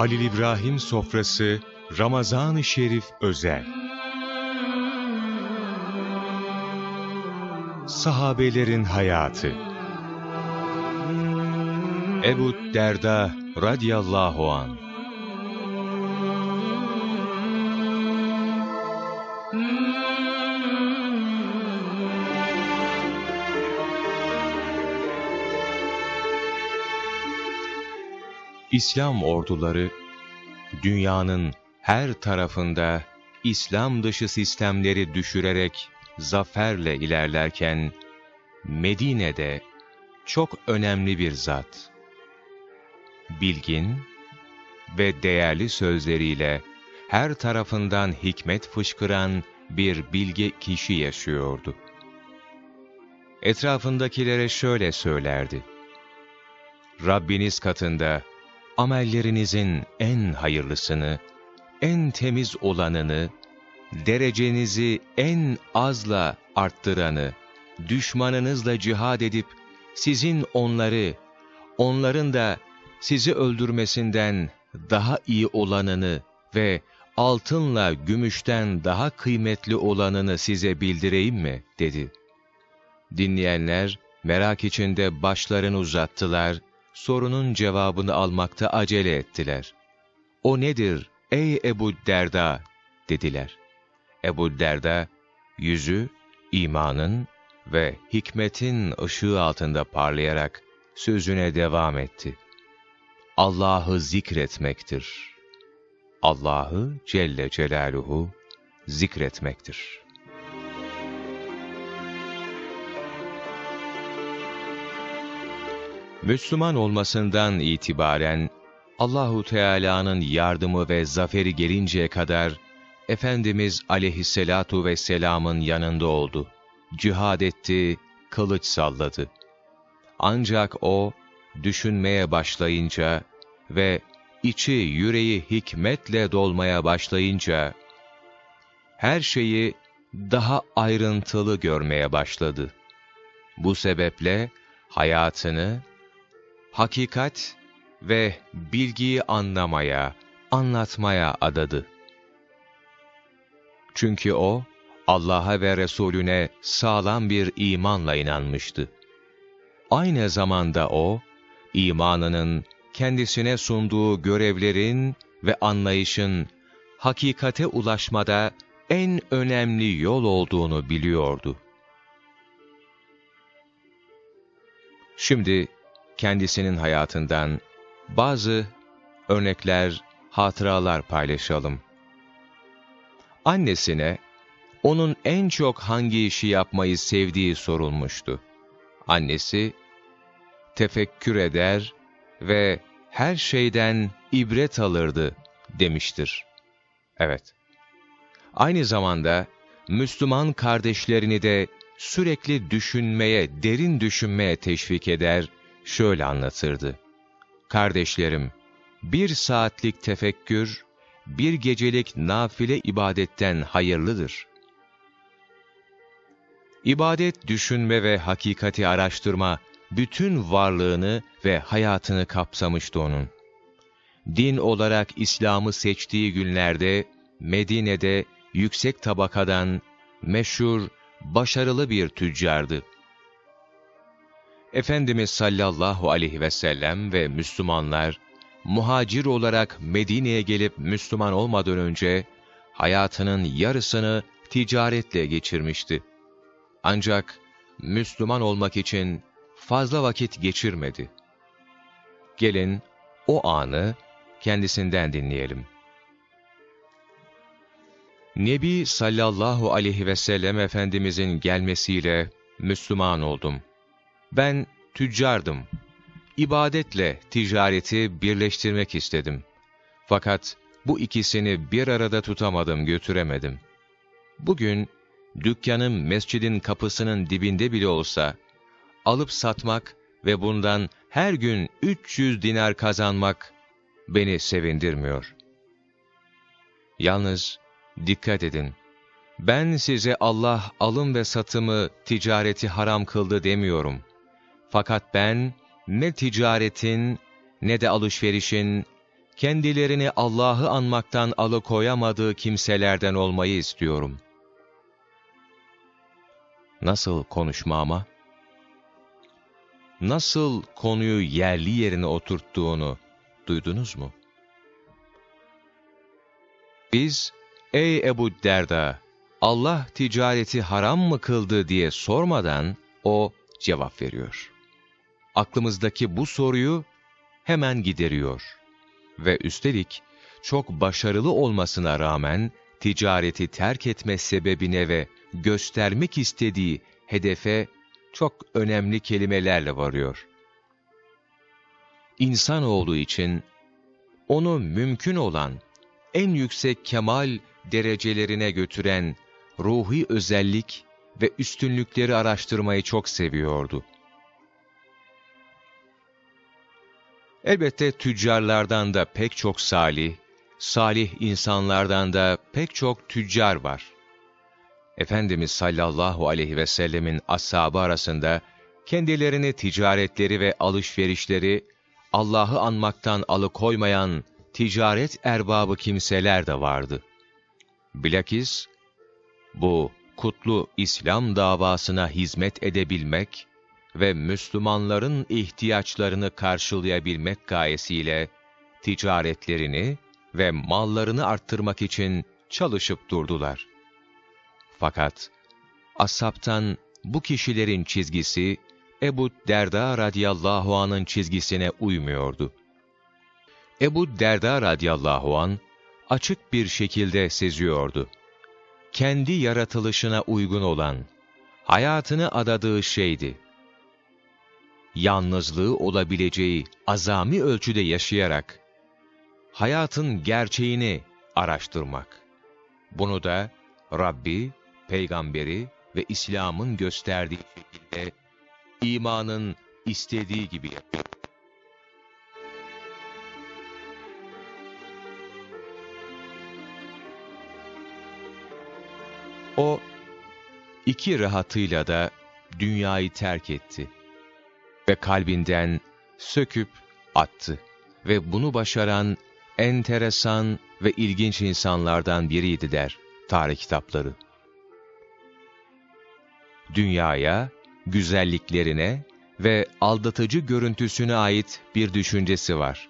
Halil İbrahim Sofrası Ramazan-ı Şerif Özel. Sahabelerin Hayatı. Ebu Derda radıyallahu an İslam orduları dünyanın her tarafında İslam dışı sistemleri düşürerek zaferle ilerlerken Medine'de çok önemli bir zat, bilgin ve değerli sözleriyle her tarafından hikmet fışkıran bir bilge kişi yaşıyordu. Etrafındakilere şöyle söylerdi. Rabbiniz katında amellerinizin en hayırlısını, en temiz olanını, derecenizi en azla arttıranı, düşmanınızla cihad edip sizin onları, onların da sizi öldürmesinden daha iyi olanını ve altınla gümüşten daha kıymetli olanını size bildireyim mi? dedi. Dinleyenler merak içinde başlarını uzattılar, sorunun cevabını almakta acele ettiler. O nedir ey Ebu Derda dediler. Ebu Derda yüzü imanın ve hikmetin ışığı altında parlayarak sözüne devam etti. Allah'ı zikretmektir. Allah'ı Celle Celaluhu zikretmektir. Müslüman olmasından itibaren Allahu Teala'nın yardımı ve zaferi gelinceye kadar Efendimiz aleyhisselatu vesselam'ın yanında oldu. Cihad etti, kılıç salladı. Ancak o, düşünmeye başlayınca ve içi yüreği hikmetle dolmaya başlayınca, her şeyi daha ayrıntılı görmeye başladı. Bu sebeple hayatını hakikat ve bilgiyi anlamaya, anlatmaya adadı. Çünkü o, Allah'a ve Resulüne sağlam bir imanla inanmıştı. Aynı zamanda o, imanının kendisine sunduğu görevlerin ve anlayışın hakikate ulaşmada en önemli yol olduğunu biliyordu. Şimdi kendisinin hayatından bazı örnekler, hatıralar paylaşalım. Annesine onun en çok hangi işi yapmayı sevdiği sorulmuştu. Annesi, tefekkür eder ve her şeyden ibret alırdı demiştir. Evet. Aynı zamanda Müslüman kardeşlerini de sürekli düşünmeye, derin düşünmeye teşvik eder, şöyle anlatırdı. Kardeşlerim, bir saatlik tefekkür, bir gecelik nafile ibadetten hayırlıdır. İbadet, düşünme ve hakikati araştırma, bütün varlığını ve hayatını kapsamıştı onun. Din olarak İslam'ı seçtiği günlerde, Medine'de yüksek tabakadan, meşhur, başarılı bir tüccardı. Efendimiz sallallahu aleyhi ve sellem ve Müslümanlar, muhacir olarak Medine'ye gelip Müslüman olmadan önce, hayatının yarısını ticaretle geçirmişti. Ancak Müslüman olmak için fazla vakit geçirmedi. Gelin o anı kendisinden dinleyelim. Nebi sallallahu aleyhi ve sellem Efendimizin gelmesiyle Müslüman oldum. Ben tüccardım. İbadetle ticareti birleştirmek istedim. Fakat bu ikisini bir arada tutamadım, götüremedim. Bugün dükkanım mescidin kapısının dibinde bile olsa, alıp satmak ve bundan her gün 300 dinar kazanmak beni sevindirmiyor. Yalnız dikkat edin, ben size Allah alım ve satımı, ticareti haram kıldı demiyorum. Fakat ben ne ticaretin ne de alışverişin kendilerini Allah'ı anmaktan alıkoyamadığı kimselerden olmayı istiyorum. Nasıl konuşma ama? Nasıl konuyu yerli yerine oturttuğunu duydunuz mu? Biz, ey Ebu Derda, Allah ticareti haram mı kıldı diye sormadan o cevap veriyor. Aklımızdaki bu soruyu hemen gideriyor. Ve üstelik çok başarılı olmasına rağmen ticareti terk etme sebebine ve göstermek istediği hedefe çok önemli kelimelerle varıyor. İnsanoğlu için onu mümkün olan en yüksek kemal derecelerine götüren ruhi özellik ve üstünlükleri araştırmayı çok seviyordu. Elbette tüccarlardan da pek çok salih, salih insanlardan da pek çok tüccar var. Efendimiz sallallahu aleyhi ve sellemin ashabı arasında kendilerini ticaretleri ve alışverişleri Allah'ı anmaktan alıkoymayan ticaret erbabı kimseler de vardı. Bilakis bu kutlu İslam davasına hizmet edebilmek ve Müslümanların ihtiyaçlarını karşılayabilmek gayesiyle ticaretlerini ve mallarını arttırmak için çalışıp durdular. Fakat asaptan bu kişilerin çizgisi Ebu Derda radıyallahu anın çizgisine uymuyordu. Ebu Derda radıyallahu an açık bir şekilde seziyordu. Kendi yaratılışına uygun olan, hayatını adadığı şeydi. Yalnızlığı olabileceği azami ölçüde yaşayarak, hayatın gerçeğini araştırmak. Bunu da Rabbi, peygamberi ve İslam'ın gösterdiği şekilde imanın istediği gibi yapıyor. O, iki rahatıyla da dünyayı terk etti ve kalbinden söküp attı ve bunu başaran enteresan ve ilginç insanlardan biriydi der tarih kitapları. Dünyaya, güzelliklerine ve aldatıcı görüntüsüne ait bir düşüncesi var.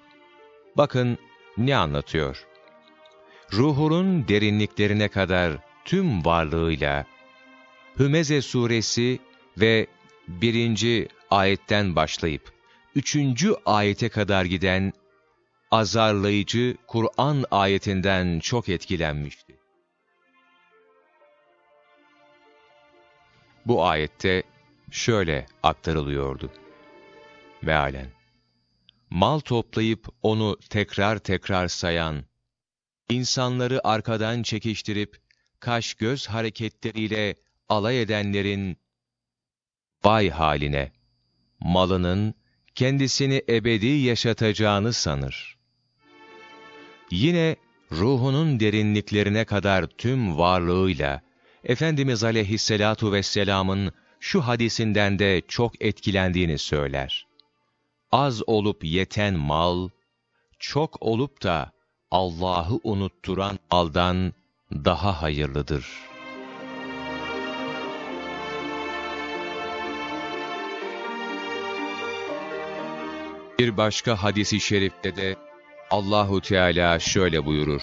Bakın ne anlatıyor. Ruhunun derinliklerine kadar tüm varlığıyla Hümeze suresi ve birinci ayetten başlayıp üçüncü ayete kadar giden azarlayıcı Kur'an ayetinden çok etkilenmişti. Bu ayette şöyle aktarılıyordu. Mealen, mal toplayıp onu tekrar tekrar sayan, insanları arkadan çekiştirip kaş-göz hareketleriyle alay edenlerin vay haline, malının kendisini ebedi yaşatacağını sanır. Yine ruhunun derinliklerine kadar tüm varlığıyla Efendimiz aleyhisselatu vesselamın şu hadisinden de çok etkilendiğini söyler. Az olup yeten mal, çok olup da Allah'ı unutturan maldan daha hayırlıdır. Bir başka hadisi şerifte de Allahu Teala şöyle buyurur.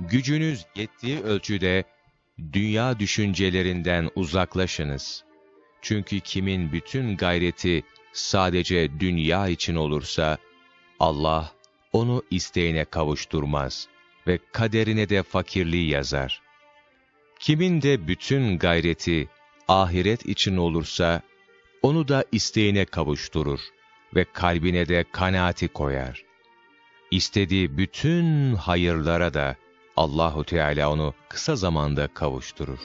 Gücünüz yettiği ölçüde dünya düşüncelerinden uzaklaşınız. Çünkü kimin bütün gayreti sadece dünya için olursa, Allah onu isteğine kavuşturmaz ve kaderine de fakirliği yazar. Kimin de bütün gayreti ahiret için olursa, onu da isteğine kavuşturur ve kalbine de kanaati koyar. İstediği bütün hayırlara da Allahu Teala onu kısa zamanda kavuşturur.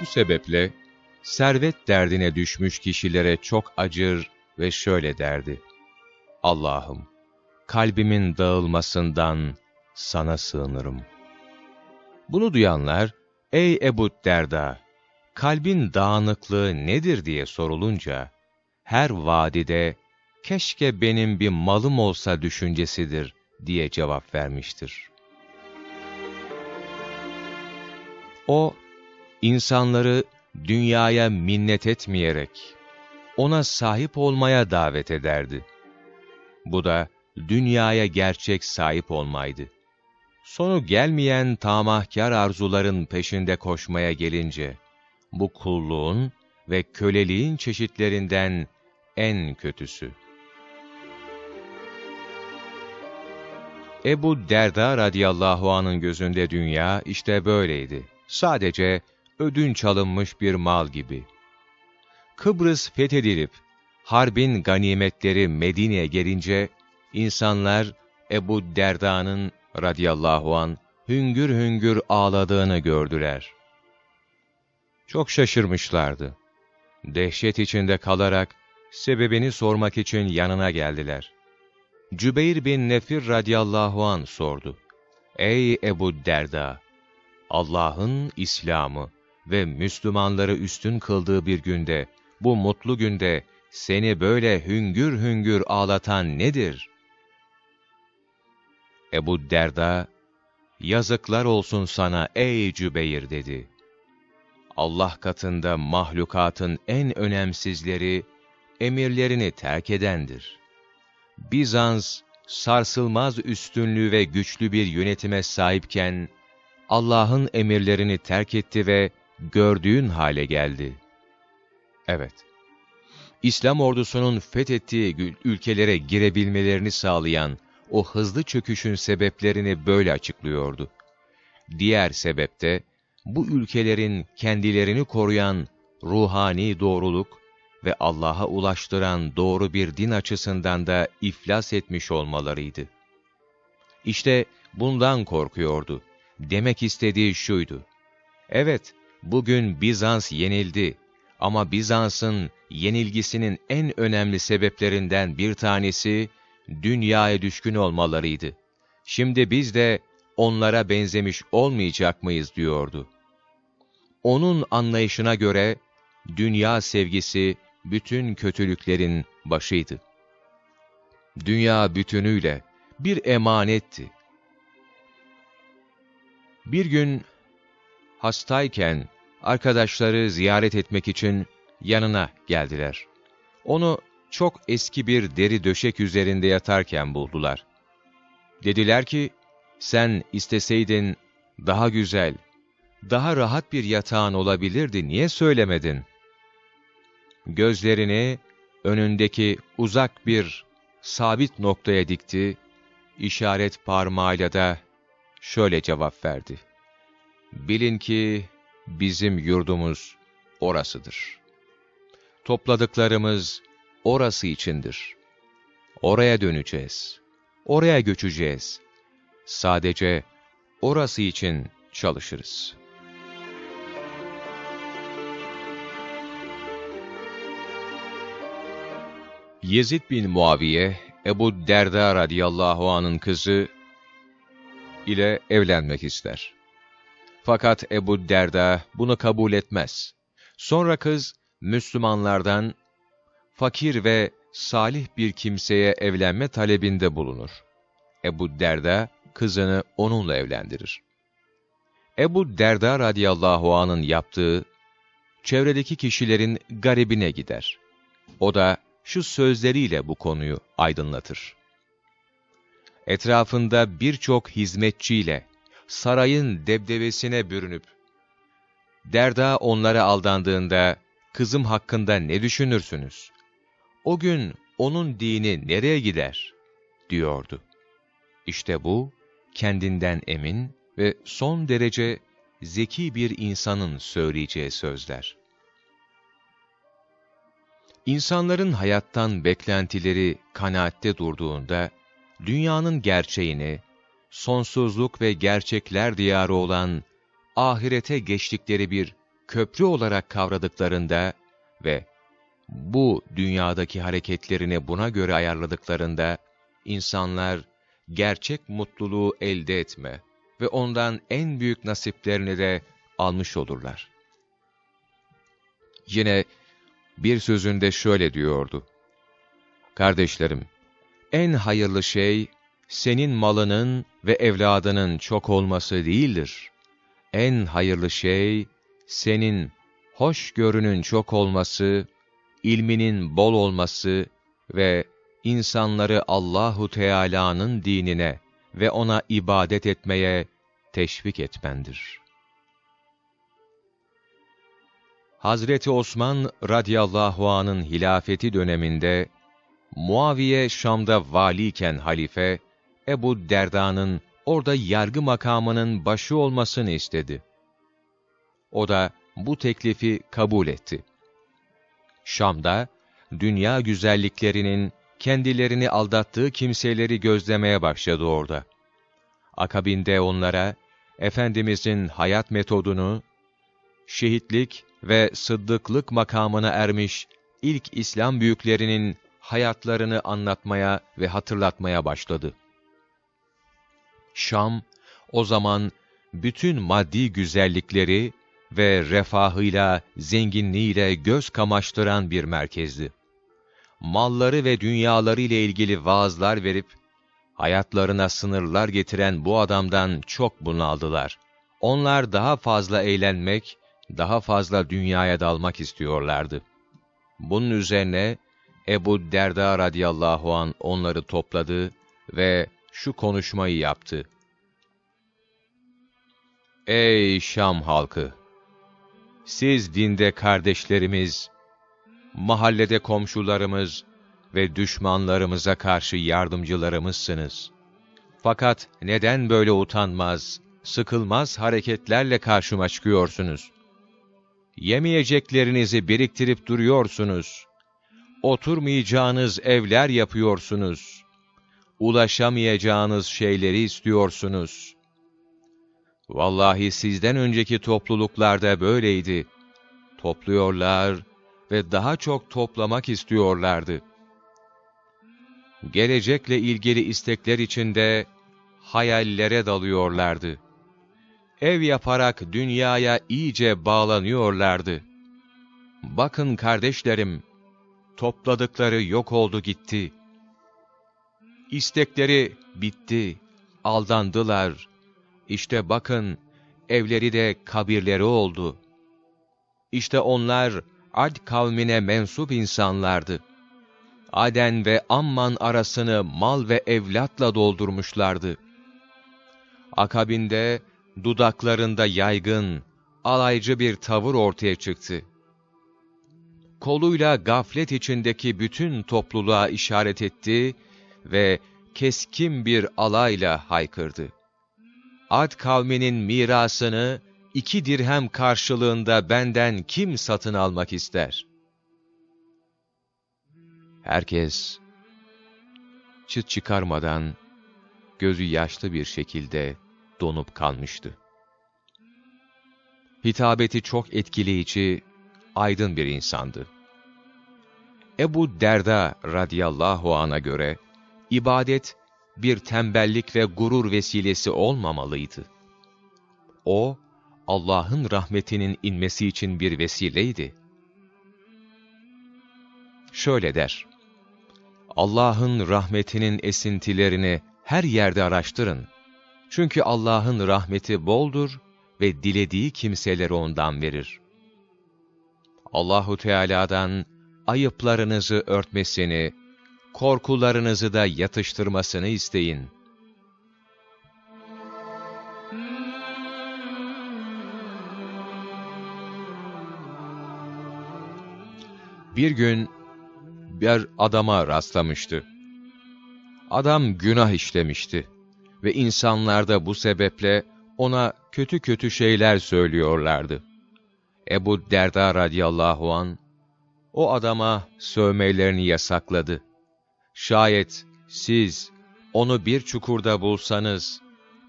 Bu sebeple servet derdine düşmüş kişilere çok acır ve şöyle derdi. Allah'ım, kalbimin dağılmasından sana sığınırım. Bunu duyanlar, ''Ey Ebu Derda, kalbin dağınıklığı nedir?'' diye sorulunca, her vadide, ''Keşke benim bir malım olsa düşüncesidir.'' diye cevap vermiştir. O, insanları dünyaya minnet etmeyerek, ona sahip olmaya davet ederdi. Bu da dünyaya gerçek sahip olmaydı. Sonu gelmeyen tamahkar arzuların peşinde koşmaya gelince, bu kulluğun ve köleliğin çeşitlerinden en kötüsü. Ebu Derda radıyallahu anın gözünde dünya işte böyleydi. Sadece ödünç alınmış bir mal gibi. Kıbrıs fethedilip, harbin ganimetleri Medine'ye gelince, insanlar Ebu Derda'nın radıyallahu an hüngür hüngür ağladığını gördüler. Çok şaşırmışlardı. Dehşet içinde kalarak, sebebini sormak için yanına geldiler. Cübeyr bin Nefir radıyallahu an sordu. Ey Ebu Derda! Allah'ın İslam'ı ve Müslümanları üstün kıldığı bir günde, bu mutlu günde seni böyle hüngür hüngür ağlatan nedir? Ebu Derda, yazıklar olsun sana ey Cübeyr dedi. Allah katında mahlukatın en önemsizleri, emirlerini terk edendir. Bizans, sarsılmaz üstünlüğü ve güçlü bir yönetime sahipken, Allah'ın emirlerini terk etti ve gördüğün hale geldi. Evet, İslam ordusunun fethettiği ülkelere girebilmelerini sağlayan o hızlı çöküşün sebeplerini böyle açıklıyordu. Diğer sebep de, bu ülkelerin kendilerini koruyan ruhani doğruluk ve Allah'a ulaştıran doğru bir din açısından da iflas etmiş olmalarıydı. İşte bundan korkuyordu. Demek istediği şuydu. Evet, bugün Bizans yenildi ama Bizans'ın yenilgisinin en önemli sebeplerinden bir tanesi, dünyaya düşkün olmalarıydı. Şimdi biz de onlara benzemiş olmayacak mıyız diyordu. Onun anlayışına göre, dünya sevgisi bütün kötülüklerin başıydı. Dünya bütünüyle bir emanetti. Bir gün hastayken arkadaşları ziyaret etmek için yanına geldiler. Onu çok eski bir deri döşek üzerinde yatarken buldular. Dediler ki, sen isteseydin daha güzel, daha rahat bir yatağın olabilirdi, niye söylemedin? Gözlerini önündeki uzak bir sabit noktaya dikti, işaret parmağıyla da şöyle cevap verdi. Bilin ki bizim yurdumuz orasıdır. Topladıklarımız orası içindir. Oraya döneceğiz. Oraya göçeceğiz. Sadece orası için çalışırız. Yezid bin Muaviye, Ebu Derda radıyallahu anın kızı ile evlenmek ister. Fakat Ebu Derda bunu kabul etmez. Sonra kız, Müslümanlardan fakir ve salih bir kimseye evlenme talebinde bulunur. Ebu Derda, kızını onunla evlendirir. Ebu Derda radıyallahu anın yaptığı, çevredeki kişilerin garibine gider. O da şu sözleriyle bu konuyu aydınlatır. Etrafında birçok hizmetçiyle sarayın debdevesine bürünüp, Derda onlara aldandığında, kızım hakkında ne düşünürsünüz? O gün onun dini nereye gider? diyordu. İşte bu, kendinden emin ve son derece zeki bir insanın söyleyeceği sözler. İnsanların hayattan beklentileri kanaatte durduğunda, dünyanın gerçeğini, sonsuzluk ve gerçekler diyarı olan ahirete geçtikleri bir köprü olarak kavradıklarında ve bu dünyadaki hareketlerini buna göre ayarladıklarında, insanlar gerçek mutluluğu elde etme ve ondan en büyük nasiplerini de almış olurlar. Yine bir sözünde şöyle diyordu. Kardeşlerim, en hayırlı şey, senin malının ve evladının çok olması değildir. En hayırlı şey, senin hoşgörünün çok olması, ilminin bol olması ve insanları Allahu Teala'nın dinine ve ona ibadet etmeye teşvik etmendir. Hazreti Osman radıyallahu anın hilafeti döneminde Muaviye Şam'da valiyken halife Ebu Derda'nın orada yargı makamının başı olmasını istedi. O da bu teklifi kabul etti. Şam'da dünya güzelliklerinin kendilerini aldattığı kimseleri gözlemeye başladı orada. Akabinde onlara Efendimizin hayat metodunu, şehitlik ve sıddıklık makamına ermiş ilk İslam büyüklerinin hayatlarını anlatmaya ve hatırlatmaya başladı. Şam, o zaman bütün maddi güzellikleri ve refahıyla, zenginliğiyle göz kamaştıran bir merkezdi. Malları ve dünyaları ile ilgili vaazlar verip, hayatlarına sınırlar getiren bu adamdan çok bunaldılar. Onlar daha fazla eğlenmek, daha fazla dünyaya dalmak istiyorlardı. Bunun üzerine Ebu Derda radıyallahu an onları topladı ve şu konuşmayı yaptı. Ey Şam halkı! Siz dinde kardeşlerimiz, mahallede komşularımız ve düşmanlarımıza karşı yardımcılarımızsınız. Fakat neden böyle utanmaz, sıkılmaz hareketlerle karşıma çıkıyorsunuz? Yemeyeceklerinizi biriktirip duruyorsunuz. Oturmayacağınız evler yapıyorsunuz. Ulaşamayacağınız şeyleri istiyorsunuz. Vallahi sizden önceki topluluklarda böyleydi. Topluyorlar ve daha çok toplamak istiyorlardı. Gelecekle ilgili istekler içinde hayallere dalıyorlardı. Ev yaparak dünyaya iyice bağlanıyorlardı. Bakın kardeşlerim, topladıkları yok oldu gitti. İstekleri bitti, aldandılar. İşte bakın, evleri de kabirleri oldu. İşte onlar, Ad kavmine mensup insanlardı. Aden ve Amman arasını mal ve evlatla doldurmuşlardı. Akabinde, dudaklarında yaygın, alaycı bir tavır ortaya çıktı. Koluyla gaflet içindeki bütün topluluğa işaret etti ve keskin bir alayla haykırdı. Ad kavminin mirasını iki dirhem karşılığında benden kim satın almak ister? Herkes çıt çıkarmadan gözü yaşlı bir şekilde donup kalmıştı. Hitabeti çok etkileyici, aydın bir insandı. Ebu Derda radıyallahu ana göre, ibadet bir tembellik ve gurur vesilesi olmamalıydı. O, Allah'ın rahmetinin inmesi için bir vesileydi. Şöyle der, Allah'ın rahmetinin esintilerini her yerde araştırın. Çünkü Allah'ın rahmeti boldur ve dilediği kimseleri ondan verir. Allahu Teala'dan ayıplarınızı örtmesini, korkularınızı da yatıştırmasını isteyin. Bir gün bir adama rastlamıştı. Adam günah işlemişti ve insanlar da bu sebeple ona kötü kötü şeyler söylüyorlardı. Ebu Derda radıyallahu an o adama sövmelerini yasakladı. Şayet siz onu bir çukurda bulsanız,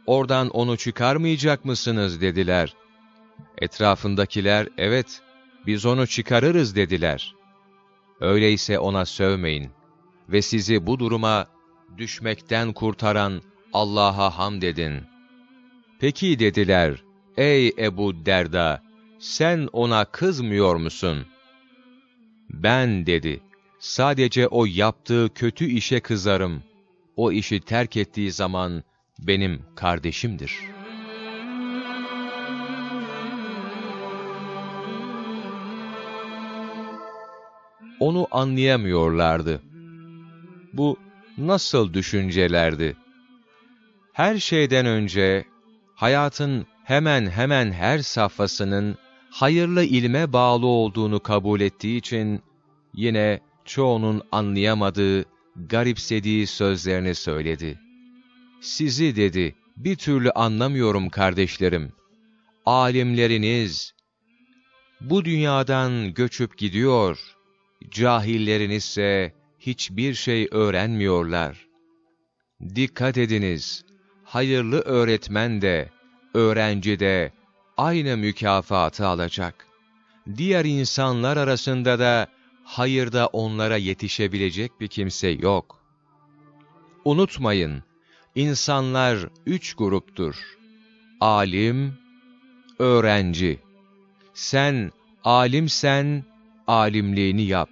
oradan onu çıkarmayacak mısınız dediler. Etrafındakiler, evet, biz onu çıkarırız dediler. Öyleyse ona sövmeyin ve sizi bu duruma düşmekten kurtaran Allah'a hamd edin. Peki dediler, ey Ebu Derda, sen ona kızmıyor musun? Ben dedi, sadece o yaptığı kötü işe kızarım. O işi terk ettiği zaman benim kardeşimdir. Onu anlayamıyorlardı. Bu nasıl düşüncelerdi? Her şeyden önce hayatın hemen hemen her safhasının hayırlı ilme bağlı olduğunu kabul ettiği için yine çoğunun anlayamadığı, garipsediği sözlerini söyledi. Sizi dedi, bir türlü anlamıyorum kardeşlerim. Alimleriniz bu dünyadan göçüp gidiyor, cahillerinizse hiçbir şey öğrenmiyorlar. Dikkat ediniz, hayırlı öğretmen de, öğrenci de aynı mükafatı alacak. Diğer insanlar arasında da hayırda onlara yetişebilecek bir kimse yok. Unutmayın, insanlar üç gruptur. Alim, öğrenci. Sen alimsen, alimliğini yap.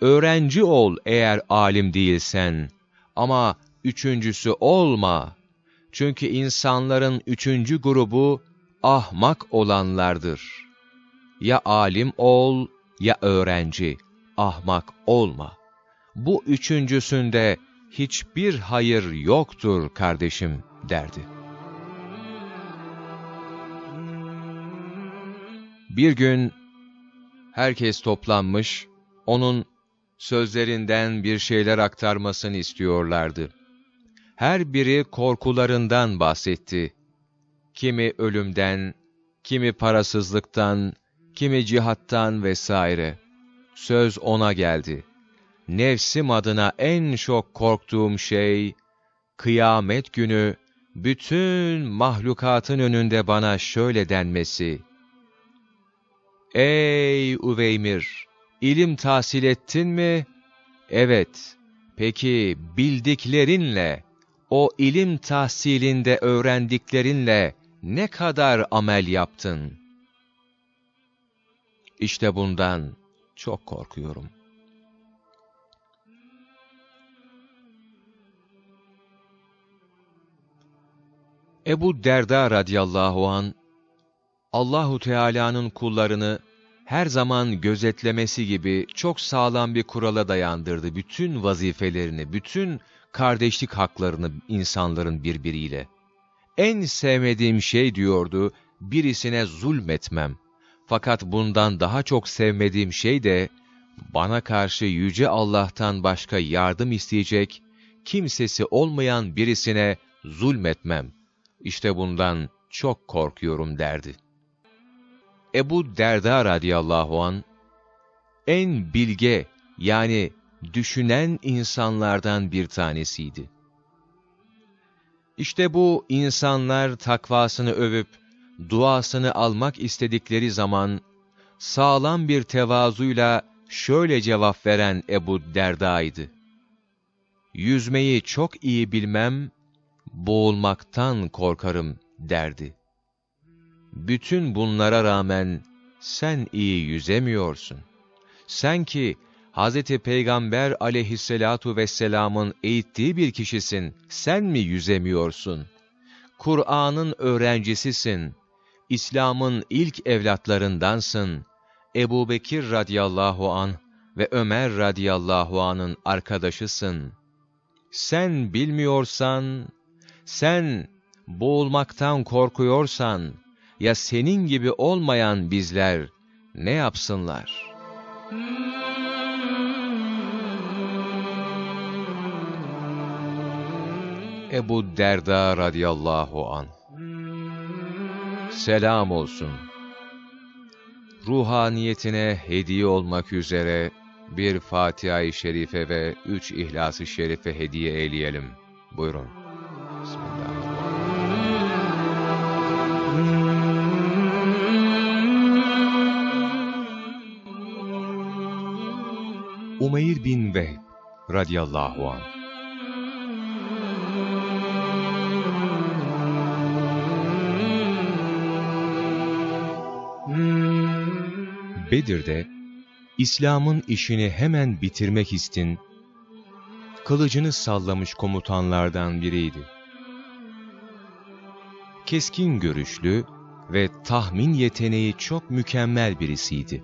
Öğrenci ol eğer alim değilsen. Ama üçüncüsü olma. Çünkü insanların üçüncü grubu ahmak olanlardır. Ya alim ol, ya öğrenci, ahmak olma. Bu üçüncüsünde hiçbir hayır yoktur kardeşim derdi. Bir gün herkes toplanmış, onun sözlerinden bir şeyler aktarmasını istiyorlardı. Her biri korkularından bahsetti. Kimi ölümden, kimi parasızlıktan, kimi cihattan vesaire. Söz ona geldi. Nefsim adına en çok korktuğum şey, kıyamet günü bütün mahlukatın önünde bana şöyle denmesi. Ey Uveymir! İlim tahsil ettin mi? Evet. Peki bildiklerinle, o ilim tahsilinde öğrendiklerinle ne kadar amel yaptın? İşte bundan çok korkuyorum. Ebu Derda radıyallahu an Allahu Teala'nın kullarını her zaman gözetlemesi gibi çok sağlam bir kurala dayandırdı bütün vazifelerini, bütün kardeşlik haklarını insanların birbiriyle. En sevmediğim şey diyordu, birisine zulmetmem. Fakat bundan daha çok sevmediğim şey de, bana karşı Yüce Allah'tan başka yardım isteyecek, kimsesi olmayan birisine zulmetmem. İşte bundan çok korkuyorum derdi. Ebu Derda radıyallahu an en bilge yani düşünen insanlardan bir tanesiydi. İşte bu insanlar takvasını övüp duasını almak istedikleri zaman sağlam bir tevazuyla şöyle cevap veren Ebu Derda'ydı. Yüzmeyi çok iyi bilmem, boğulmaktan korkarım derdi. Bütün bunlara rağmen sen iyi yüzemiyorsun. Sen ki Hz. Peygamber aleyhisselatu vesselamın eğittiği bir kişisin, sen mi yüzemiyorsun? Kur'an'ın öğrencisisin, İslam'ın ilk evlatlarındansın, Ebu Bekir radıyallahu an ve Ömer radıyallahu anın arkadaşısın. Sen bilmiyorsan, sen boğulmaktan korkuyorsan, ya senin gibi olmayan bizler ne yapsınlar? Ebu Derda radıyallahu an. Selam olsun. Ruhaniyetine hediye olmak üzere bir Fatiha-i Şerife ve üç İhlas-ı Şerife hediye eyleyelim. Buyurun. Umeyr bin Vehb radıyallahu anh Bedir'de İslam'ın işini hemen bitirmek istin, kılıcını sallamış komutanlardan biriydi. Keskin görüşlü ve tahmin yeteneği çok mükemmel birisiydi.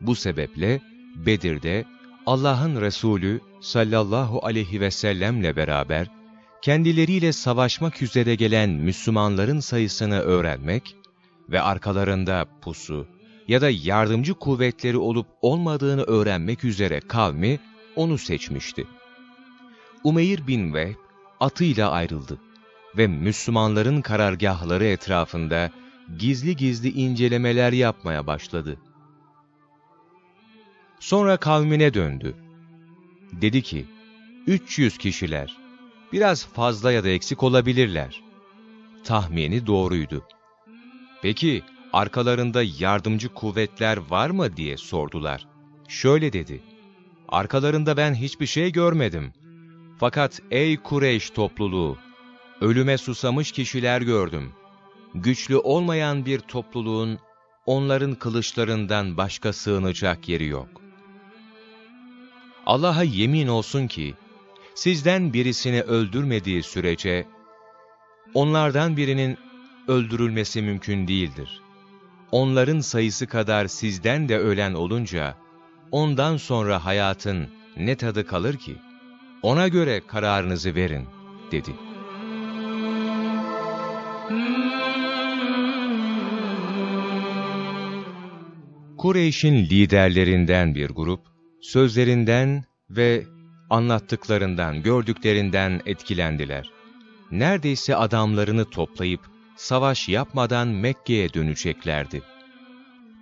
Bu sebeple Bedir'de Allah'ın Resulü sallallahu aleyhi ve sellemle beraber kendileriyle savaşmak üzere gelen Müslümanların sayısını öğrenmek ve arkalarında pusu ya da yardımcı kuvvetleri olup olmadığını öğrenmek üzere kavmi onu seçmişti. Umeyr bin Vehb atıyla ayrıldı ve Müslümanların karargahları etrafında gizli gizli incelemeler yapmaya başladı. Sonra kavmine döndü. Dedi ki, 300 kişiler, biraz fazla ya da eksik olabilirler. Tahmini doğruydu. Peki, arkalarında yardımcı kuvvetler var mı diye sordular. Şöyle dedi, arkalarında ben hiçbir şey görmedim. Fakat ey Kureyş topluluğu, ölüme susamış kişiler gördüm. Güçlü olmayan bir topluluğun onların kılıçlarından başka sığınacak yeri yok. Allah'a yemin olsun ki, sizden birisini öldürmediği sürece, onlardan birinin öldürülmesi mümkün değildir. Onların sayısı kadar sizden de ölen olunca, ondan sonra hayatın ne tadı kalır ki? Ona göre kararınızı verin, dedi. Kureyş'in liderlerinden bir grup, sözlerinden ve anlattıklarından, gördüklerinden etkilendiler. Neredeyse adamlarını toplayıp savaş yapmadan Mekke'ye döneceklerdi.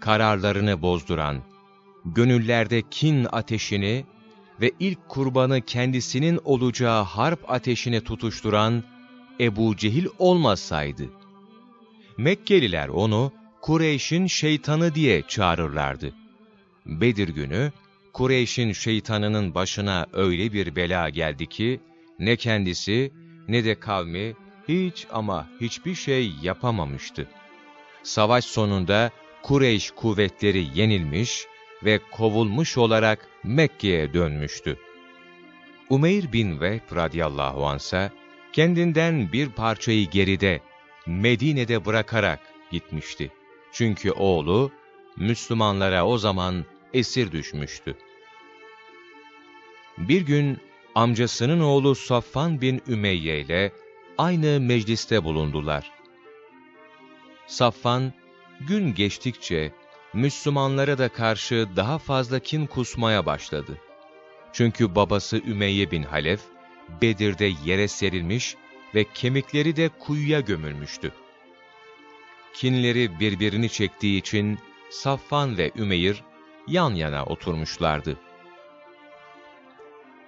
Kararlarını bozduran, gönüllerde kin ateşini ve ilk kurbanı kendisinin olacağı harp ateşine tutuşturan Ebu Cehil olmasaydı, Mekkeliler onu Kureyş'in şeytanı diye çağırırlardı. Bedir günü, Kureyş'in şeytanının başına öyle bir bela geldi ki, ne kendisi ne de kavmi hiç ama hiçbir şey yapamamıştı. Savaş sonunda Kureyş kuvvetleri yenilmiş ve kovulmuş olarak Mekke'ye dönmüştü. Umeyr bin Vehb radıyallahu ansa kendinden bir parçayı geride Medine'de bırakarak gitmişti. Çünkü oğlu Müslümanlara o zaman esir düşmüştü. Bir gün amcasının oğlu Safvan bin Ümeyye ile aynı mecliste bulundular. Safvan, gün geçtikçe Müslümanlara da karşı daha fazla kin kusmaya başladı. Çünkü babası Ümeyye bin Halef, Bedir'de yere serilmiş ve kemikleri de kuyuya gömülmüştü. Kinleri birbirini çektiği için Safvan ve Ümeyr yan yana oturmuşlardı.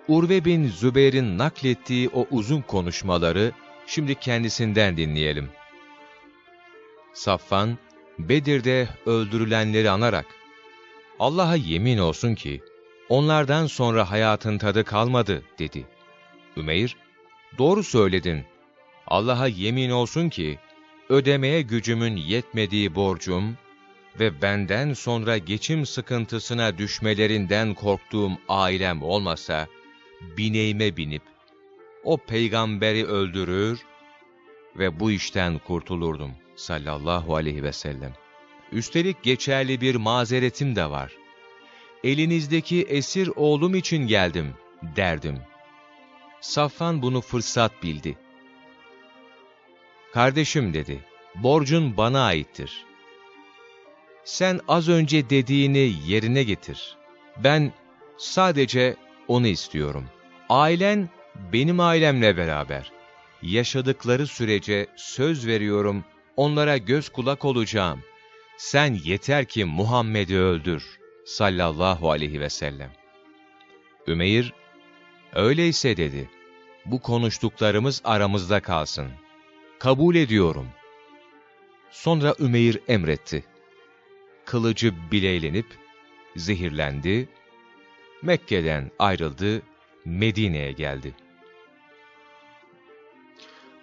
Urve bin Zübeyir'in naklettiği o uzun konuşmaları şimdi kendisinden dinleyelim. Safvan, Bedir'de öldürülenleri anarak, Allah'a yemin olsun ki, onlardan sonra hayatın tadı kalmadı, dedi. Ümeyr, doğru söyledin. Allah'a yemin olsun ki, ödemeye gücümün yetmediği borcum ve benden sonra geçim sıkıntısına düşmelerinden korktuğum ailem olmasa, bineğime binip, o peygamberi öldürür ve bu işten kurtulurdum sallallahu aleyhi ve sellem. Üstelik geçerli bir mazeretim de var. Elinizdeki esir oğlum için geldim derdim. Safvan bunu fırsat bildi. Kardeşim dedi, borcun bana aittir. Sen az önce dediğini yerine getir. Ben sadece onu istiyorum. Ailen benim ailemle beraber. Yaşadıkları sürece söz veriyorum, onlara göz kulak olacağım. Sen yeter ki Muhammed'i öldür, sallallahu aleyhi ve sellem. Ümeyr, öyleyse dedi, bu konuştuklarımız aramızda kalsın. Kabul ediyorum. Sonra Ümeyr emretti. Kılıcı bileylenip, zehirlendi, Mekke'den ayrıldı, Medine'ye geldi.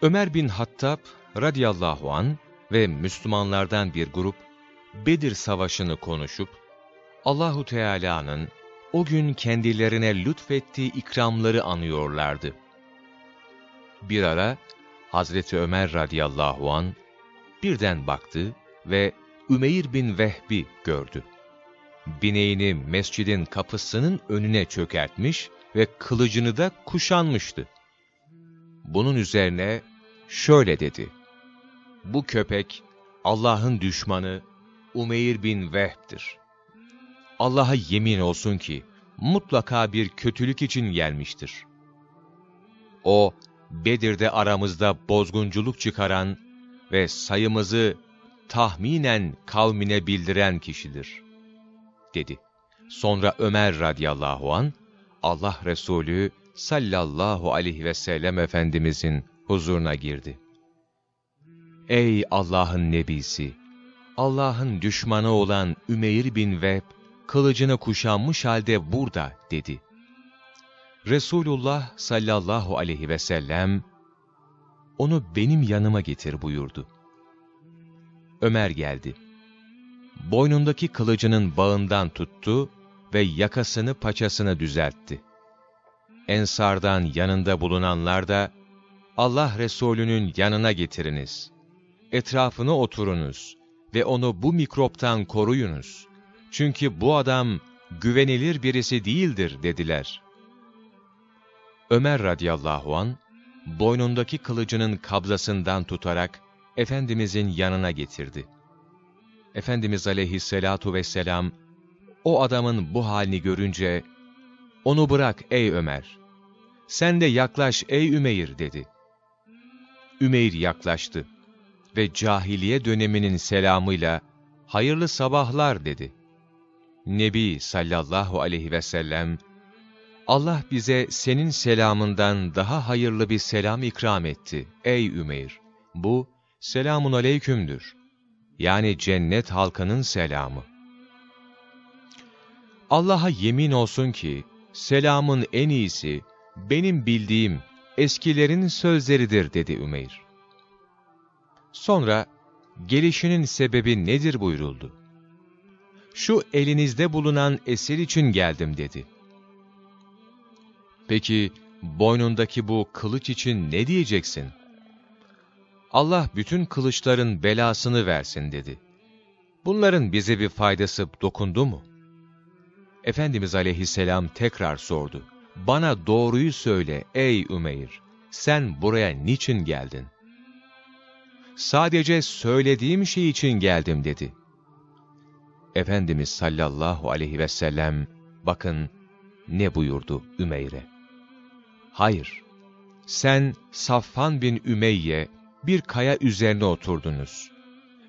Ömer bin Hattab radıyallahu an ve Müslümanlardan bir grup Bedir Savaşı'nı konuşup Allahu Teala'nın o gün kendilerine lütfettiği ikramları anıyorlardı. Bir ara Hazreti Ömer radıyallahu an birden baktı ve Ümeyr bin Vehbi gördü. Bineğini mescidin kapısının önüne çökertmiş ve kılıcını da kuşanmıştı. Bunun üzerine şöyle dedi. Bu köpek Allah'ın düşmanı Umeyr bin Vehb'dir. Allah'a yemin olsun ki mutlaka bir kötülük için gelmiştir. O, Bedir'de aramızda bozgunculuk çıkaran ve sayımızı tahminen kavmine bildiren kişidir, dedi. Sonra Ömer radıyallahu an Allah Resulü sallallahu aleyhi ve sellem Efendimizin huzuruna girdi. Ey Allah'ın nebisi! Allah'ın düşmanı olan Ümeyr bin Veb, kılıcını kuşanmış halde burada, dedi. Resulullah sallallahu aleyhi ve sellem, onu benim yanıma getir buyurdu. Ömer geldi. Boynundaki kılıcının bağından tuttu ve yakasını paçasını düzeltti. Ensardan yanında bulunanlar da, Allah Resulü'nün yanına getiriniz. Etrafına oturunuz ve onu bu mikroptan koruyunuz. Çünkü bu adam güvenilir birisi değildir dediler. Ömer radıyallahu an boynundaki kılıcının kabzasından tutarak Efendimizin yanına getirdi. Efendimiz aleyhisselatu vesselam o adamın bu halini görünce onu bırak ey Ömer. Sen de yaklaş ey Ümeyr dedi. Ümeyr yaklaştı ve cahiliye döneminin selamıyla hayırlı sabahlar dedi. Nebi sallallahu aleyhi ve sellem Allah bize senin selamından daha hayırlı bir selam ikram etti ey Ümeyr. Bu selamun aleykümdür. Yani cennet halkının selamı. Allah'a yemin olsun ki selamın en iyisi benim bildiğim eskilerin sözleridir dedi Ümeyr. Sonra gelişinin sebebi nedir buyuruldu. Şu elinizde bulunan esir için geldim dedi. Peki boynundaki bu kılıç için ne diyeceksin? Allah bütün kılıçların belasını versin dedi. Bunların bize bir faydası dokundu mu? Efendimiz aleyhisselam tekrar sordu. Bana doğruyu söyle ey Ümeyr, sen buraya niçin geldin? Sadece söylediğim şey için geldim dedi. Efendimiz sallallahu aleyhi ve sellem, bakın ne buyurdu Ümeyr'e. Hayır, sen Safvan bin Ümeyye bir kaya üzerine oturdunuz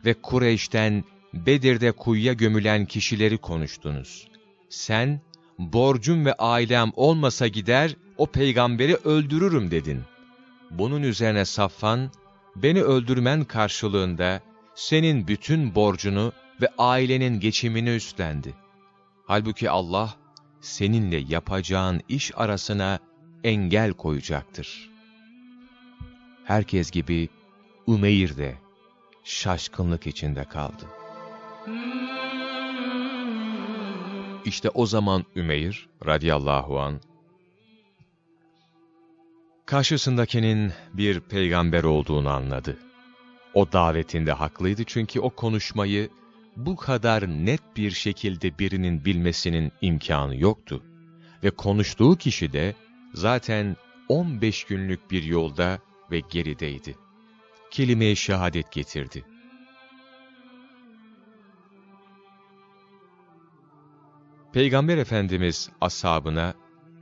ve Kureyş'ten Bedir'de kuyuya gömülen kişileri konuştunuz. Sen, borcum ve ailem olmasa gider, o peygamberi öldürürüm dedin. Bunun üzerine Safvan, beni öldürmen karşılığında senin bütün borcunu ve ailenin geçimini üstlendi. Halbuki Allah, seninle yapacağın iş arasına engel koyacaktır. Herkes gibi Umeyr de şaşkınlık içinde kaldı. İşte o zaman Ümeyr radıyallahu an karşısındakinin bir peygamber olduğunu anladı. O davetinde haklıydı çünkü o konuşmayı bu kadar net bir şekilde birinin bilmesinin imkanı yoktu. Ve konuştuğu kişi de zaten 15 günlük bir yolda ve gerideydi. Kelime-i şehadet getirdi. Peygamber Efendimiz ashabına,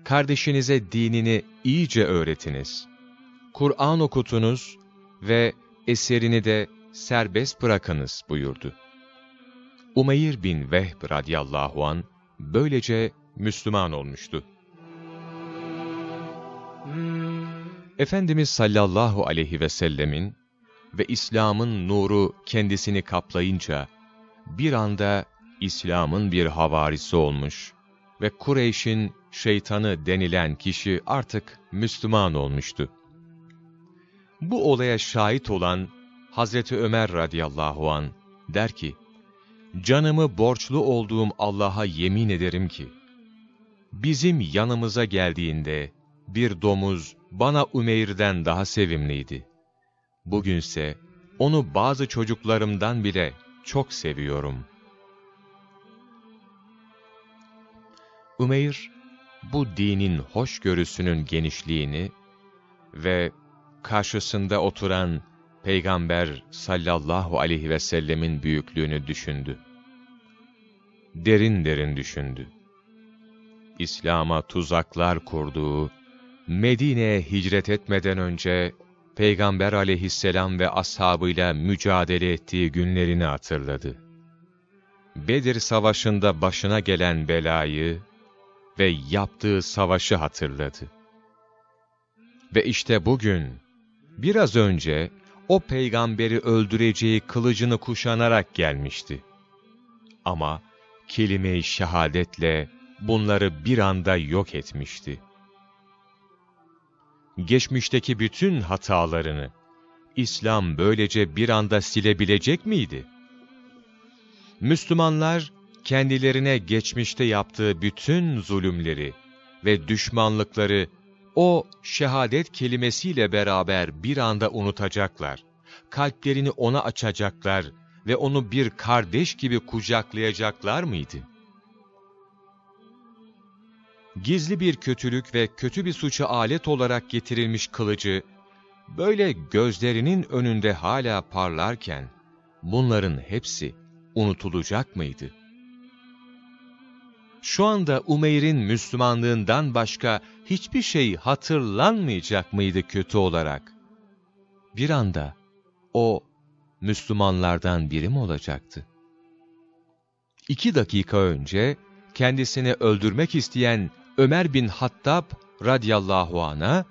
kardeşinize dinini iyice öğretiniz. Kur'an okutunuz ve eserini de serbest bırakınız buyurdu. Umeyr bin Vehb radıyallahu an böylece Müslüman olmuştu. Efendimiz sallallahu aleyhi ve sellemin ve İslam'ın nuru kendisini kaplayınca bir anda İslam'ın bir havarisi olmuş ve Kureyş'in şeytanı denilen kişi artık Müslüman olmuştu. Bu olaya şahit olan Hazreti Ömer radıyallahu an der ki, canımı borçlu olduğum Allah'a yemin ederim ki, bizim yanımıza geldiğinde bir domuz bana Ümeyr'den daha sevimliydi. Bugünse onu bazı çocuklarımdan bile çok seviyorum. Ümeyr, bu dinin hoşgörüsünün genişliğini ve karşısında oturan Peygamber sallallahu aleyhi ve sellemin büyüklüğünü düşündü. Derin derin düşündü. İslam'a tuzaklar kurduğu, Medine'ye hicret etmeden önce Peygamber aleyhisselam ve ashabıyla mücadele ettiği günlerini hatırladı. Bedir savaşında başına gelen belayı ve yaptığı savaşı hatırladı. Ve işte bugün, biraz önce o peygamberi öldüreceği kılıcını kuşanarak gelmişti. Ama kelime-i şehadetle bunları bir anda yok etmişti. Geçmişteki bütün hatalarını İslam böylece bir anda silebilecek miydi? Müslümanlar kendilerine geçmişte yaptığı bütün zulümleri ve düşmanlıkları o şehadet kelimesiyle beraber bir anda unutacaklar. Kalplerini ona açacaklar ve onu bir kardeş gibi kucaklayacaklar mıydı? Gizli bir kötülük ve kötü bir suça alet olarak getirilmiş kılıcı, böyle gözlerinin önünde hala parlarken, bunların hepsi unutulacak mıydı? Şu anda Umeyr'in Müslümanlığından başka hiçbir şey hatırlanmayacak mıydı kötü olarak? Bir anda o Müslümanlardan biri mi olacaktı? İki dakika önce kendisini öldürmek isteyen Ömer bin Hattab radiyallahu ana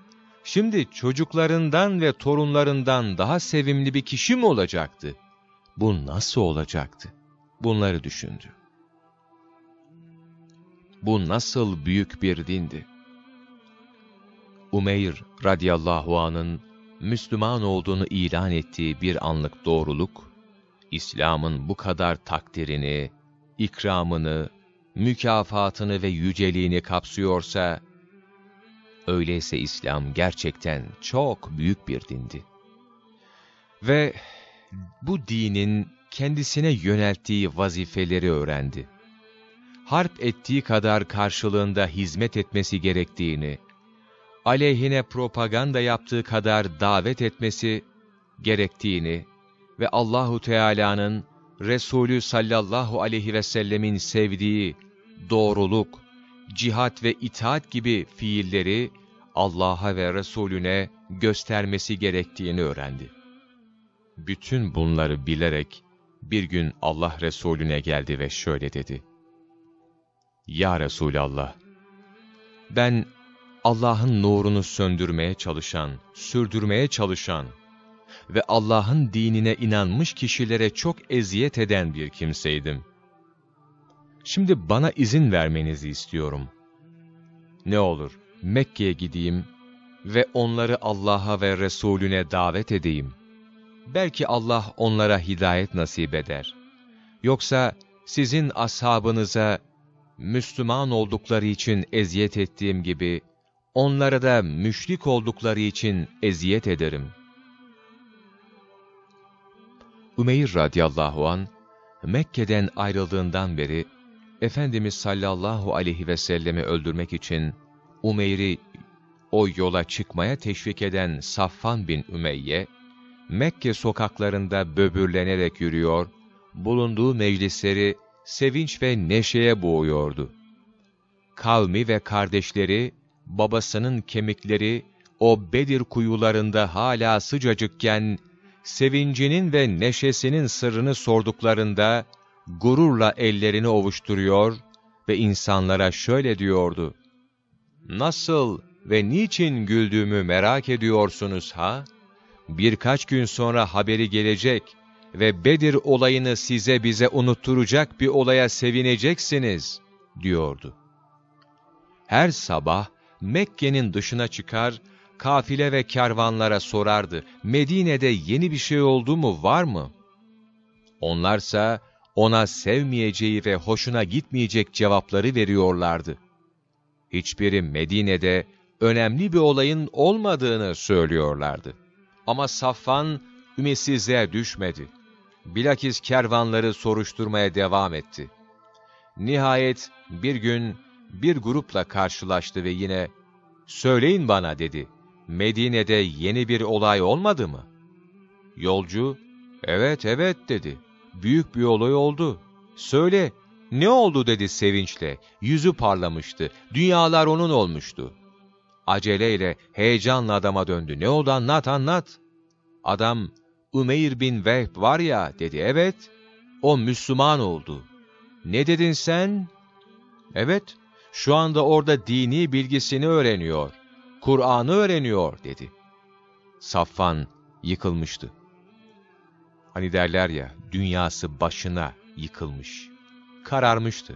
şimdi çocuklarından ve torunlarından daha sevimli bir kişi mi olacaktı? Bu nasıl olacaktı? Bunları düşündü. Bu nasıl büyük bir dindi? Umeyr radıyallahu anın Müslüman olduğunu ilan ettiği bir anlık doğruluk, İslam'ın bu kadar takdirini, ikramını, mükafatını ve yüceliğini kapsıyorsa, öyleyse İslam gerçekten çok büyük bir dindi. Ve bu dinin kendisine yönelttiği vazifeleri öğrendi harp ettiği kadar karşılığında hizmet etmesi gerektiğini, aleyhine propaganda yaptığı kadar davet etmesi gerektiğini ve Allahu Teala'nın Resulü sallallahu aleyhi ve sellemin sevdiği doğruluk, cihat ve itaat gibi fiilleri Allah'a ve Resulüne göstermesi gerektiğini öğrendi. Bütün bunları bilerek bir gün Allah Resulüne geldi ve şöyle dedi. Ya Resulallah! Ben Allah'ın nurunu söndürmeye çalışan, sürdürmeye çalışan ve Allah'ın dinine inanmış kişilere çok eziyet eden bir kimseydim. Şimdi bana izin vermenizi istiyorum. Ne olur Mekke'ye gideyim ve onları Allah'a ve Resulüne davet edeyim. Belki Allah onlara hidayet nasip eder. Yoksa sizin ashabınıza Müslüman oldukları için eziyet ettiğim gibi, onlara da müşrik oldukları için eziyet ederim. Ümeyr radıyallahu an Mekke'den ayrıldığından beri, Efendimiz sallallahu aleyhi ve sellemi öldürmek için Umeyr'i o yola çıkmaya teşvik eden Saffan bin Ümeyye, Mekke sokaklarında böbürlenerek yürüyor, bulunduğu meclisleri sevinç ve neşeye boğuyordu. Kavmi ve kardeşleri, babasının kemikleri o Bedir kuyularında hala sıcacıkken, sevincinin ve neşesinin sırrını sorduklarında, gururla ellerini ovuşturuyor ve insanlara şöyle diyordu. Nasıl ve niçin güldüğümü merak ediyorsunuz ha? Birkaç gün sonra haberi gelecek ve Bedir olayını size bize unutturacak bir olaya sevineceksiniz, diyordu. Her sabah Mekke'nin dışına çıkar, kafile ve kervanlara sorardı, Medine'de yeni bir şey oldu mu, var mı? Onlarsa, ona sevmeyeceği ve hoşuna gitmeyecek cevapları veriyorlardı. Hiçbiri Medine'de önemli bir olayın olmadığını söylüyorlardı. Ama Safvan ümitsizliğe düşmedi. Bilakis kervanları soruşturmaya devam etti. Nihayet bir gün bir grupla karşılaştı ve yine ''Söyleyin bana'' dedi. ''Medine'de yeni bir olay olmadı mı?'' Yolcu ''Evet, evet'' dedi. ''Büyük bir olay oldu. Söyle, ne oldu?'' dedi sevinçle. Yüzü parlamıştı. Dünyalar onun olmuştu. Aceleyle, heyecanla adama döndü. ''Ne oldu anlat, anlat.'' Adam Umeyr bin Vehb var ya dedi. Evet, o Müslüman oldu. Ne dedin sen? Evet, şu anda orada dini bilgisini öğreniyor. Kur'an'ı öğreniyor dedi. Safvan yıkılmıştı. Hani derler ya, dünyası başına yıkılmış. Kararmıştı.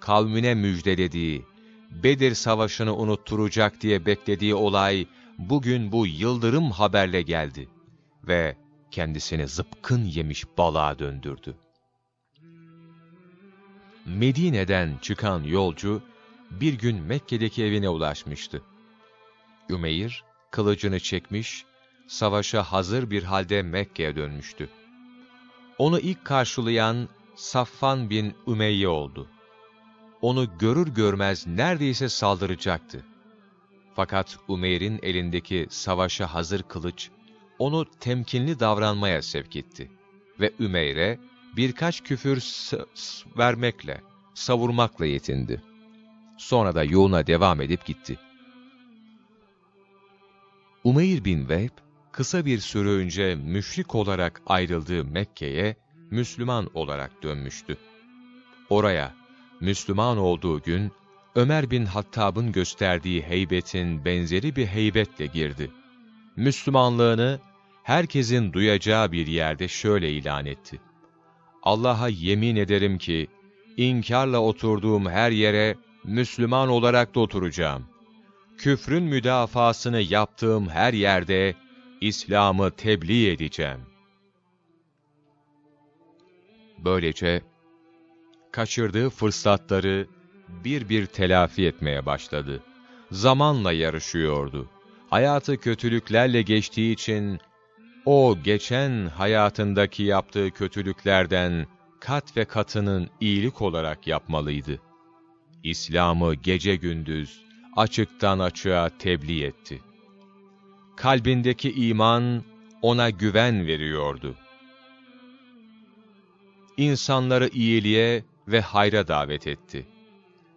Kavmine müjdelediği, Bedir Savaşı'nı unutturacak diye beklediği olay, bugün bu yıldırım haberle geldi ve kendisini zıpkın yemiş balığa döndürdü. Medine'den çıkan yolcu bir gün Mekke'deki evine ulaşmıştı. Ümeyr kılıcını çekmiş, savaşa hazır bir halde Mekke'ye dönmüştü. Onu ilk karşılayan Saffan bin Ümeyye oldu. Onu görür görmez neredeyse saldıracaktı. Fakat Umeyr'in elindeki savaşa hazır kılıç, onu temkinli davranmaya sevk etti. Ve Ümeyr'e birkaç küfür vermekle, savurmakla yetindi. Sonra da yoluna devam edip gitti. Umeyr bin Vehb, kısa bir süre önce müşrik olarak ayrıldığı Mekke'ye Müslüman olarak dönmüştü. Oraya, Müslüman olduğu gün, Ömer bin Hattab'ın gösterdiği heybetin benzeri bir heybetle girdi. Müslümanlığını herkesin duyacağı bir yerde şöyle ilan etti. Allah'a yemin ederim ki, inkarla oturduğum her yere Müslüman olarak da oturacağım. Küfrün müdafasını yaptığım her yerde İslam'ı tebliğ edeceğim. Böylece kaçırdığı fırsatları bir bir telafi etmeye başladı. Zamanla yarışıyordu. Hayatı kötülüklerle geçtiği için o geçen hayatındaki yaptığı kötülüklerden kat ve katının iyilik olarak yapmalıydı. İslam'ı gece gündüz, açıktan açığa tebliğ etti. Kalbindeki iman ona güven veriyordu. İnsanları iyiliğe ve hayra davet etti.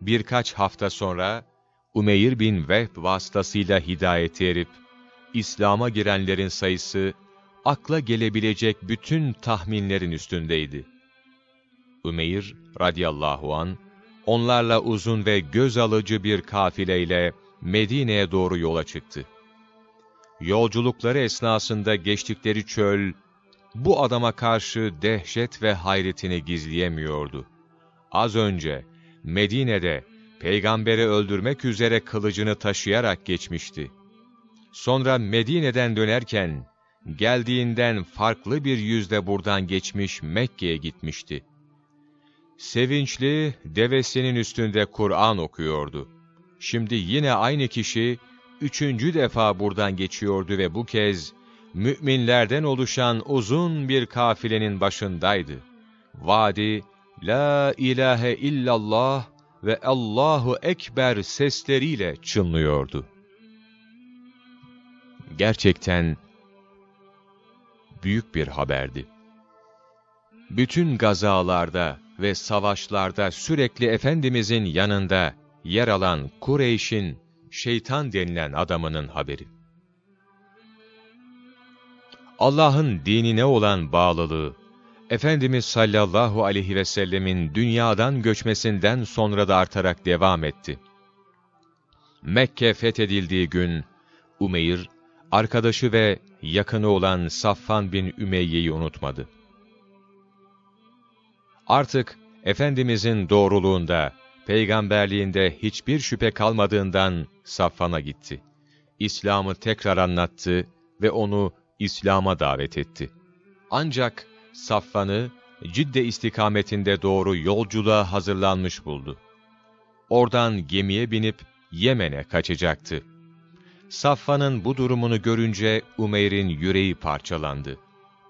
Birkaç hafta sonra Umeyr bin Vehb vasıtasıyla hidayete erip, İslam'a girenlerin sayısı akla gelebilecek bütün tahminlerin üstündeydi. Ümeyr radıyallahu an onlarla uzun ve göz alıcı bir kafileyle Medine'ye doğru yola çıktı. Yolculukları esnasında geçtikleri çöl, bu adama karşı dehşet ve hayretini gizleyemiyordu. Az önce Medine'de peygamberi öldürmek üzere kılıcını taşıyarak geçmişti. Sonra Medine'den dönerken, geldiğinden farklı bir yüzde buradan geçmiş Mekke'ye gitmişti. Sevinçli, devesinin üstünde Kur'an okuyordu. Şimdi yine aynı kişi, üçüncü defa buradan geçiyordu ve bu kez, müminlerden oluşan uzun bir kafilenin başındaydı. Vadi, La ilahe illallah ve Allahu Ekber sesleriyle çınlıyordu. Gerçekten büyük bir haberdi. Bütün gazalarda ve savaşlarda sürekli Efendimizin yanında yer alan Kureyş'in şeytan denilen adamının haberi. Allah'ın dinine olan bağlılığı, Efendimiz sallallahu aleyhi ve sellemin dünyadan göçmesinden sonra da artarak devam etti. Mekke fethedildiği gün, Umeyr, arkadaşı ve yakını olan Saffan bin Ümeyye'yi unutmadı. Artık Efendimizin doğruluğunda, peygamberliğinde hiçbir şüphe kalmadığından Saffan'a gitti. İslam'ı tekrar anlattı ve onu İslam'a davet etti. Ancak Safvan'ı Cidde istikametinde doğru yolculuğa hazırlanmış buldu. Oradan gemiye binip Yemen'e kaçacaktı. Safvan'ın bu durumunu görünce Umeyr'in yüreği parçalandı.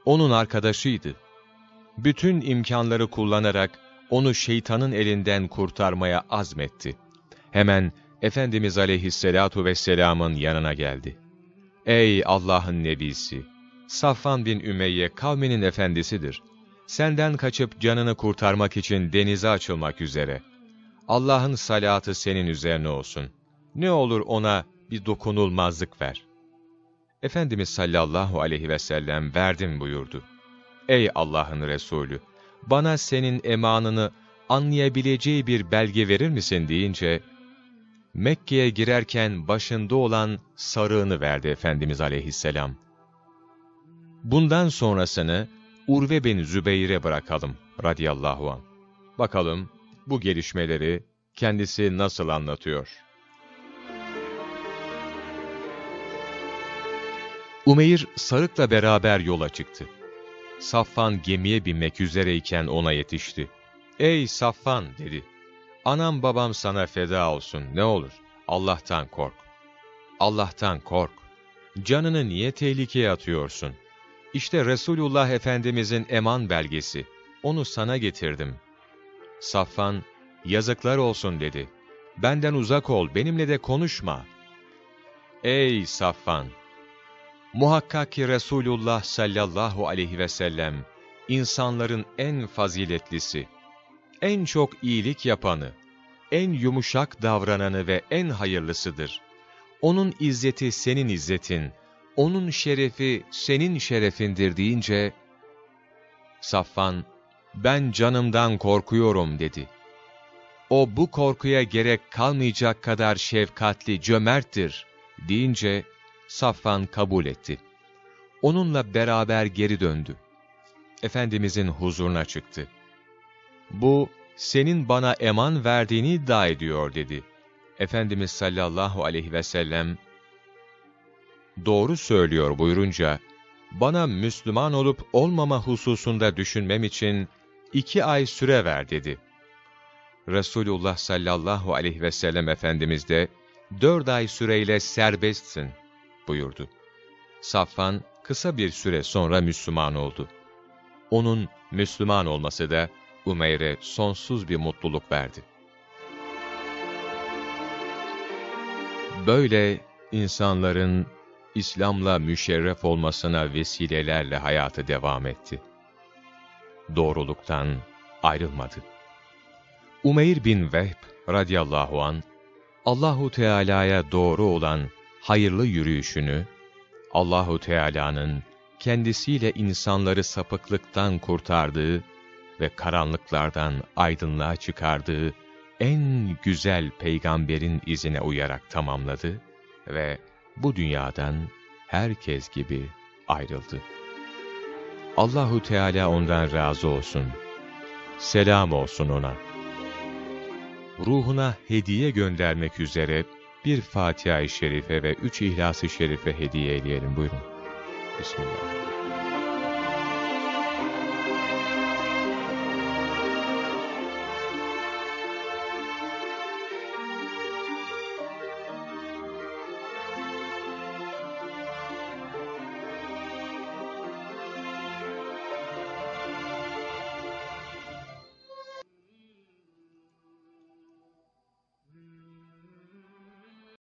Onun arkadaşıydı. Bütün imkanları kullanarak onu şeytanın elinden kurtarmaya azmetti. Hemen Efendimiz aleyhisselatu vesselamın yanına geldi. Ey Allah'ın nebisi! Safvan bin Ümeyye kavminin efendisidir. Senden kaçıp canını kurtarmak için denize açılmak üzere. Allah'ın salatı senin üzerine olsun. Ne olur ona bir dokunulmazlık ver. Efendimiz sallallahu aleyhi ve sellem verdim buyurdu. Ey Allah'ın Resulü! Bana senin emanını anlayabileceği bir belge verir misin deyince, Mekke'ye girerken başında olan sarığını verdi Efendimiz aleyhisselam. Bundan sonrasını Urve bin Zübeyir'e bırakalım radıyallahu an. Bakalım bu gelişmeleri kendisi nasıl anlatıyor? Umeyr sarıkla beraber yola çıktı. Safvan gemiye binmek üzereyken ona yetişti. ''Ey Safvan'' dedi. ''Anam babam sana feda olsun ne olur. Allah'tan kork. Allah'tan kork. Canını niye tehlikeye atıyorsun? İşte Resulullah Efendimizin eman belgesi. Onu sana getirdim.'' Safvan, ''Yazıklar olsun'' dedi. ''Benden uzak ol, benimle de konuşma.'' ''Ey Safvan!'' Muhakkak ki Resulullah sallallahu aleyhi ve sellem, insanların en faziletlisi, en çok iyilik yapanı, en yumuşak davrananı ve en hayırlısıdır. Onun izzeti senin izzetin, onun şerefi senin şerefindir deyince, Safvan, ben canımdan korkuyorum dedi. O bu korkuya gerek kalmayacak kadar şefkatli, cömerttir deyince, Safvan kabul etti. Onunla beraber geri döndü. Efendimizin huzuruna çıktı. Bu, senin bana eman verdiğini iddia ediyor dedi. Efendimiz sallallahu aleyhi ve sellem, doğru söylüyor buyurunca, bana Müslüman olup olmama hususunda düşünmem için iki ay süre ver dedi. Resulullah sallallahu aleyhi ve sellem Efendimiz de, dört ay süreyle serbestsin buyurdu. Safvan kısa bir süre sonra Müslüman oldu. Onun Müslüman olması da Umeyr'e sonsuz bir mutluluk verdi. Böyle insanların İslam'la müşerref olmasına vesilelerle hayatı devam etti. Doğruluktan ayrılmadı. Umeyr bin Vehb radıyallahu an Allahu Teala'ya doğru olan hayırlı yürüyüşünü, Allahu Teala'nın kendisiyle insanları sapıklıktan kurtardığı ve karanlıklardan aydınlığa çıkardığı en güzel peygamberin izine uyarak tamamladı ve bu dünyadan herkes gibi ayrıldı. Allahu Teala ondan razı olsun. Selam olsun ona. Ruhuna hediye göndermek üzere bir Fatiha-i Şerife ve üç İhlas-ı Şerife hediye eleyelim. Buyurun. Bismillah.